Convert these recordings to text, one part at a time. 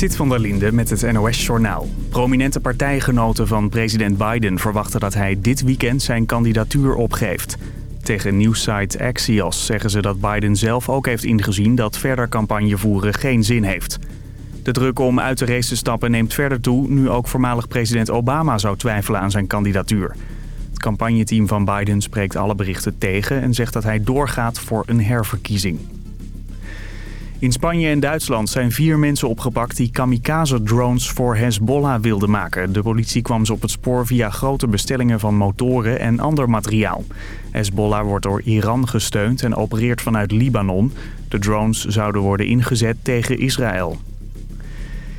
Zit van der Linde met het NOS-journaal. Prominente partijgenoten van president Biden verwachten dat hij dit weekend zijn kandidatuur opgeeft. Tegen nieuwssite Axios zeggen ze dat Biden zelf ook heeft ingezien dat verder campagne voeren geen zin heeft. De druk om uit de race te stappen neemt verder toe nu ook voormalig president Obama zou twijfelen aan zijn kandidatuur. Het campagneteam van Biden spreekt alle berichten tegen en zegt dat hij doorgaat voor een herverkiezing. In Spanje en Duitsland zijn vier mensen opgepakt die kamikaze-drones voor Hezbollah wilden maken. De politie kwam ze op het spoor via grote bestellingen van motoren en ander materiaal. Hezbollah wordt door Iran gesteund en opereert vanuit Libanon. De drones zouden worden ingezet tegen Israël.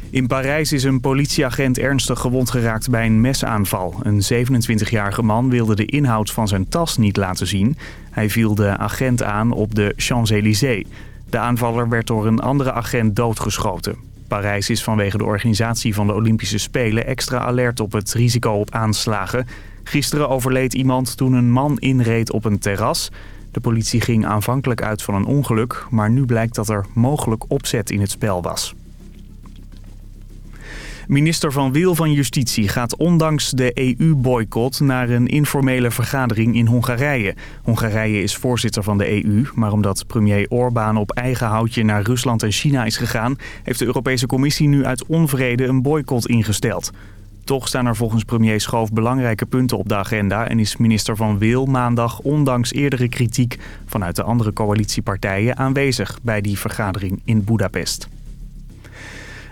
In Parijs is een politieagent ernstig gewond geraakt bij een mesaanval. Een 27-jarige man wilde de inhoud van zijn tas niet laten zien. Hij viel de agent aan op de Champs-Élysées. De aanvaller werd door een andere agent doodgeschoten. Parijs is vanwege de organisatie van de Olympische Spelen extra alert op het risico op aanslagen. Gisteren overleed iemand toen een man inreed op een terras. De politie ging aanvankelijk uit van een ongeluk, maar nu blijkt dat er mogelijk opzet in het spel was. Minister Van Wil van Justitie gaat ondanks de EU-boycott naar een informele vergadering in Hongarije. Hongarije is voorzitter van de EU, maar omdat premier Orbán op eigen houtje naar Rusland en China is gegaan... heeft de Europese Commissie nu uit onvrede een boycott ingesteld. Toch staan er volgens premier Schoof belangrijke punten op de agenda... en is minister Van Wil maandag ondanks eerdere kritiek vanuit de andere coalitiepartijen aanwezig bij die vergadering in Budapest.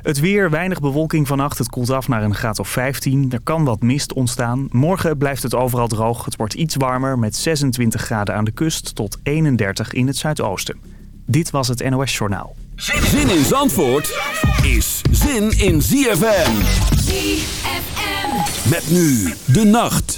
Het weer, weinig bewolking vannacht. Het koelt af naar een graad of 15. Er kan wat mist ontstaan. Morgen blijft het overal droog. Het wordt iets warmer met 26 graden aan de kust tot 31 in het zuidoosten. Dit was het NOS Journaal. Zin in Zandvoort is zin in ZFM. ZFM. Met nu de nacht.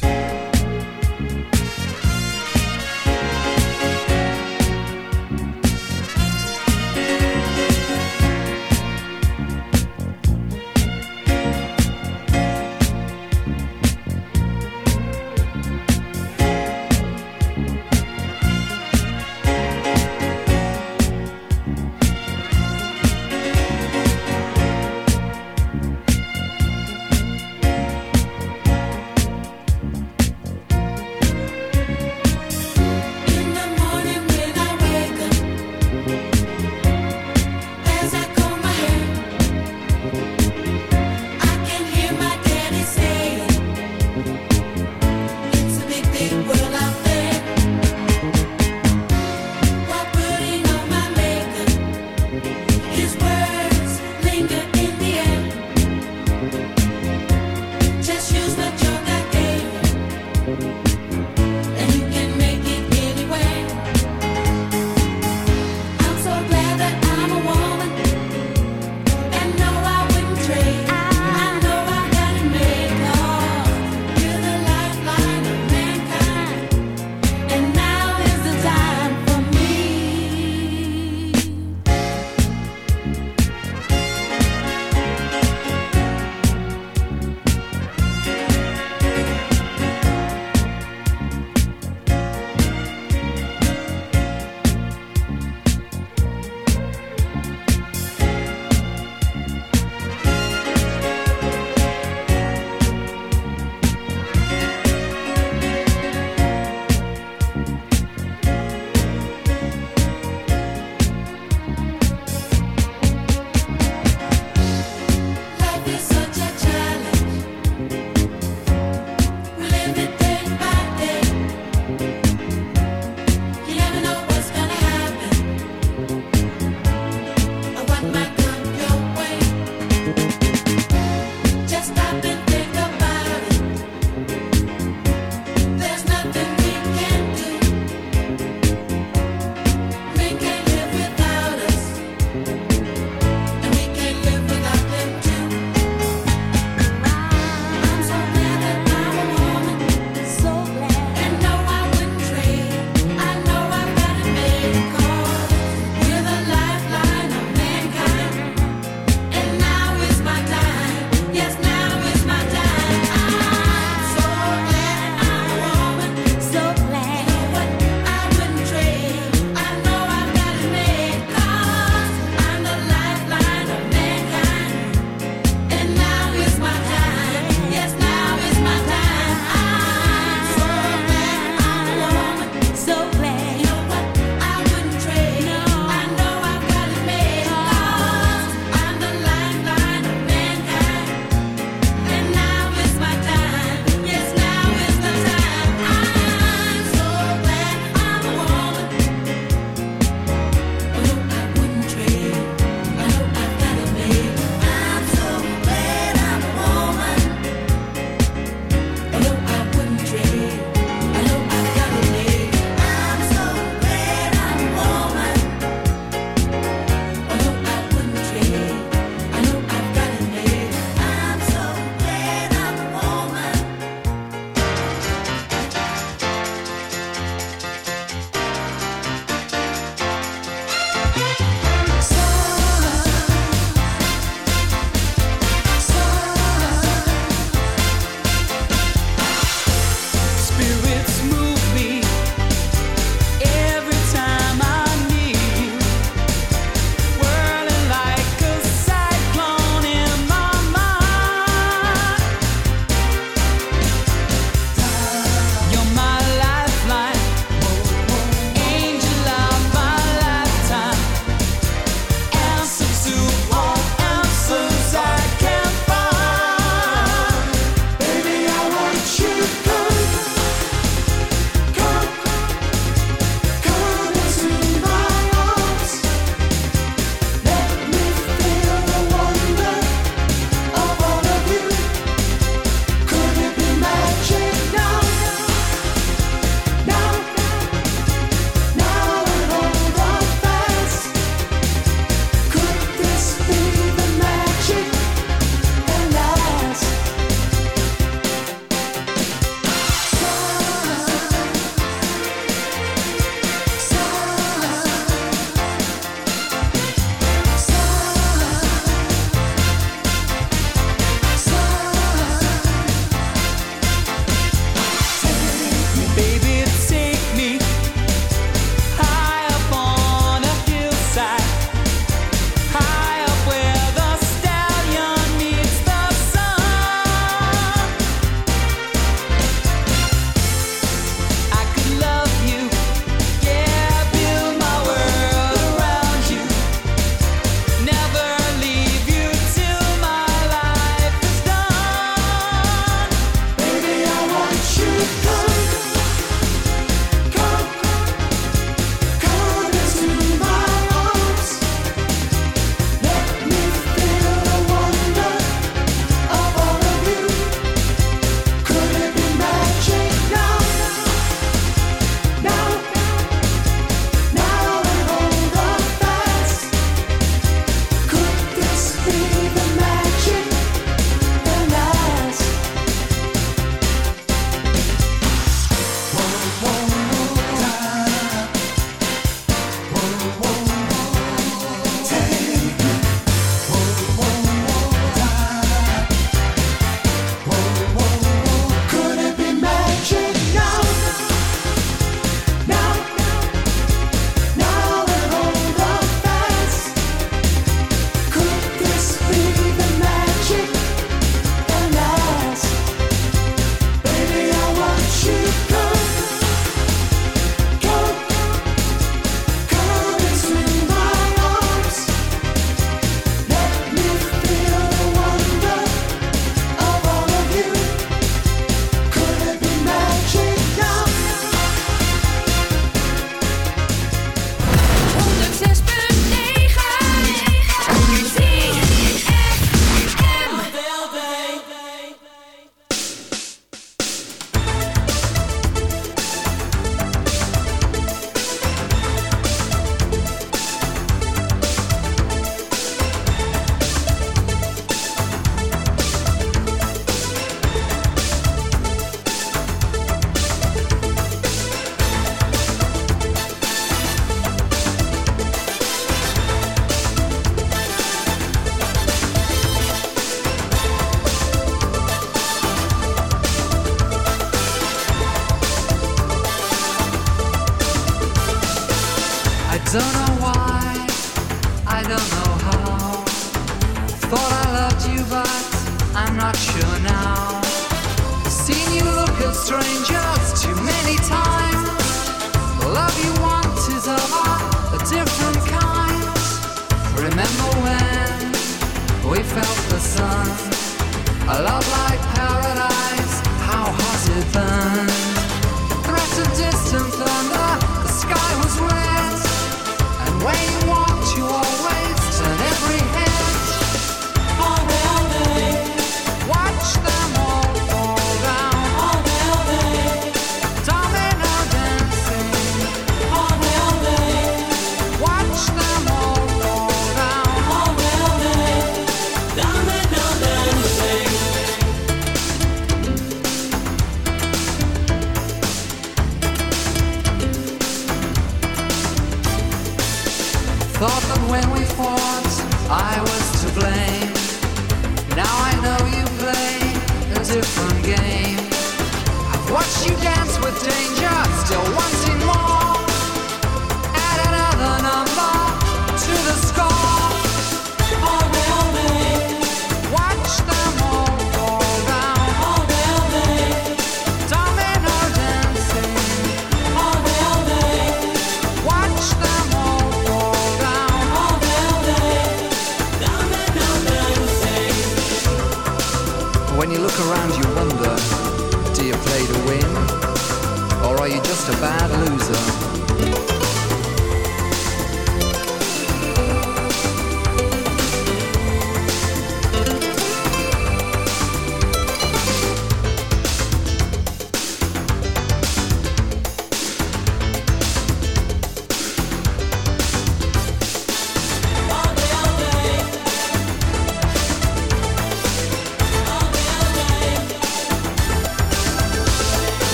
Bad loser?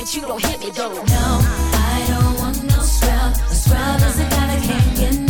but you don't hit me though. No, I don't want no scrub. A scrub is the guy that can't get.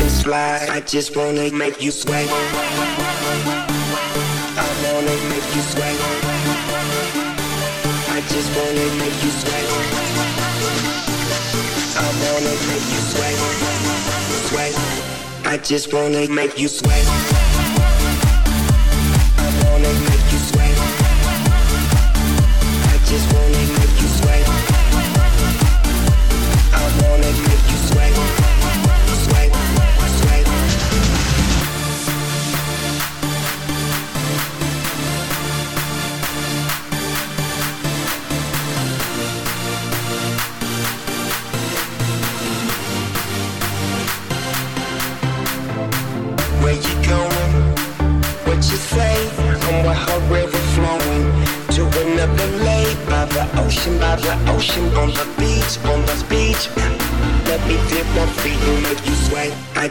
slide. I just wanna make you sweat. I wanna make you sweat. I just wanna make you sweat. I wanna make you sweat. Sweat. I just wanna make you sweat. I wanna make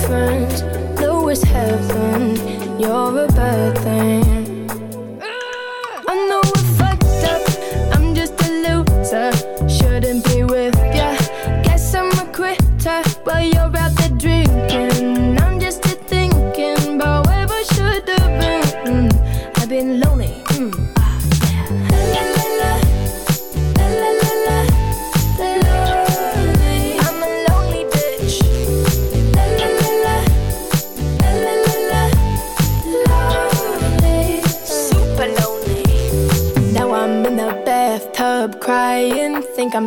difference. Know it's heaven. You're a bad thing.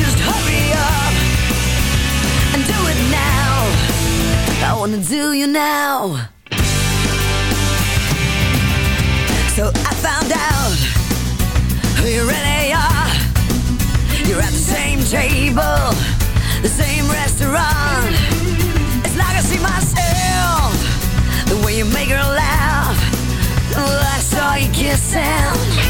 Just hurry up and do it now. I wanna do you now. So I found out who you really are. You're at the same table, the same restaurant. It's like I see myself, the way you make her laugh. Well, I saw you kissing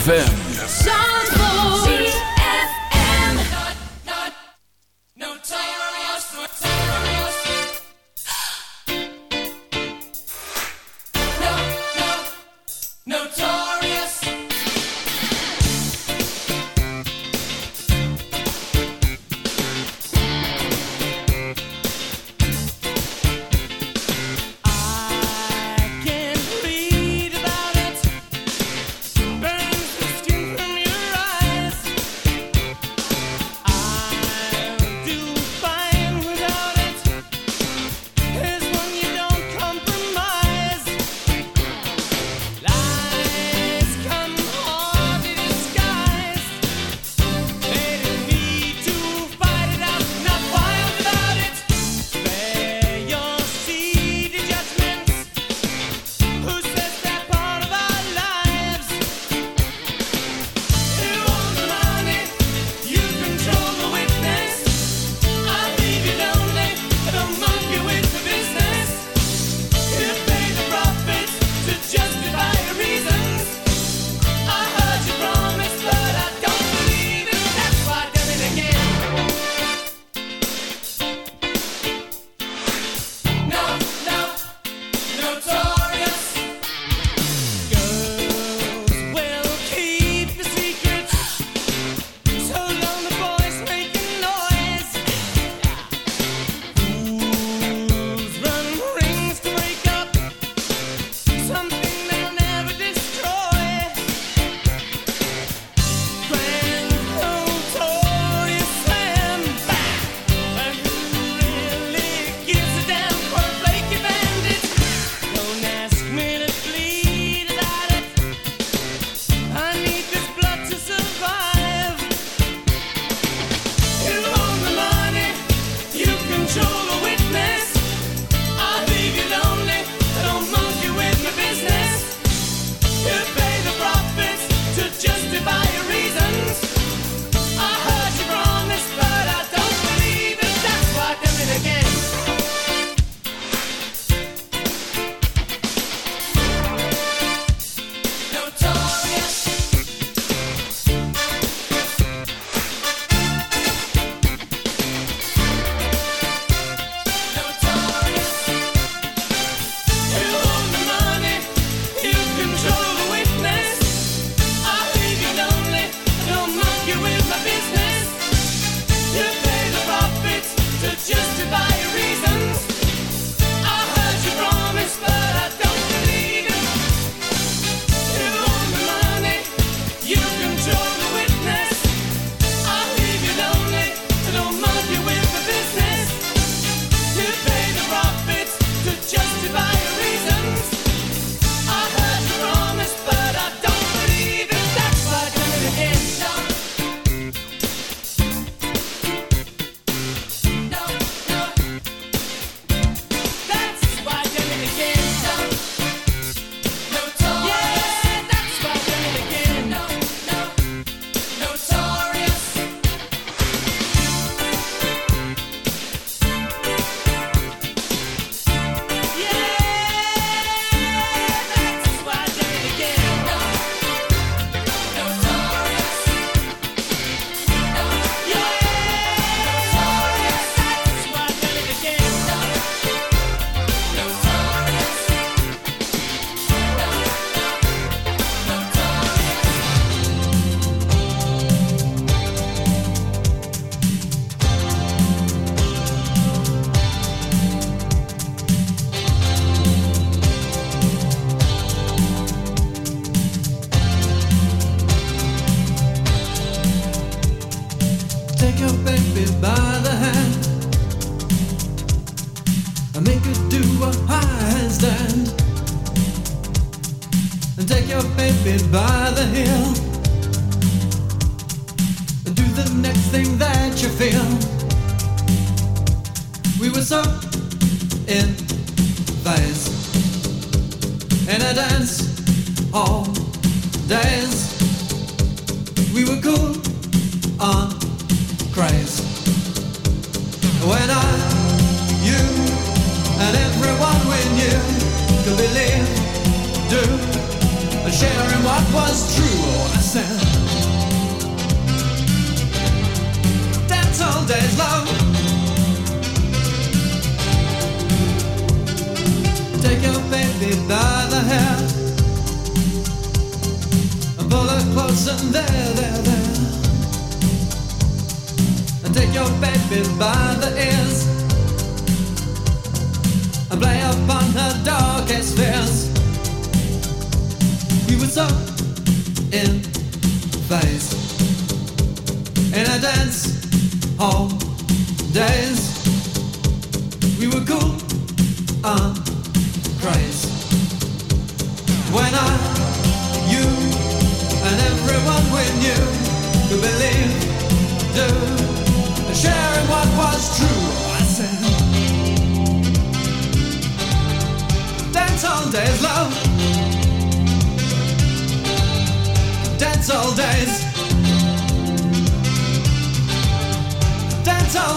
ZFM.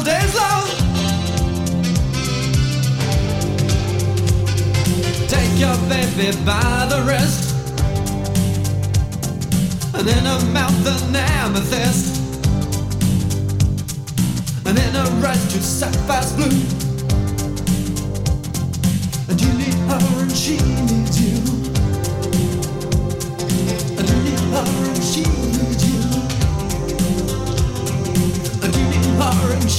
days long. Take your baby by the wrist, and in her mouth an amethyst, and in her blue. And you need her, and she needs you. And you need her.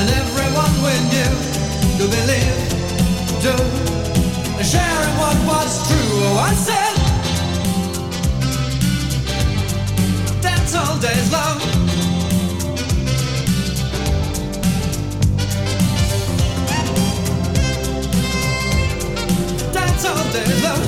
and everyone we knew to believe, to sharing what was true. Oh, I said, that's all day's love. That's all day's love.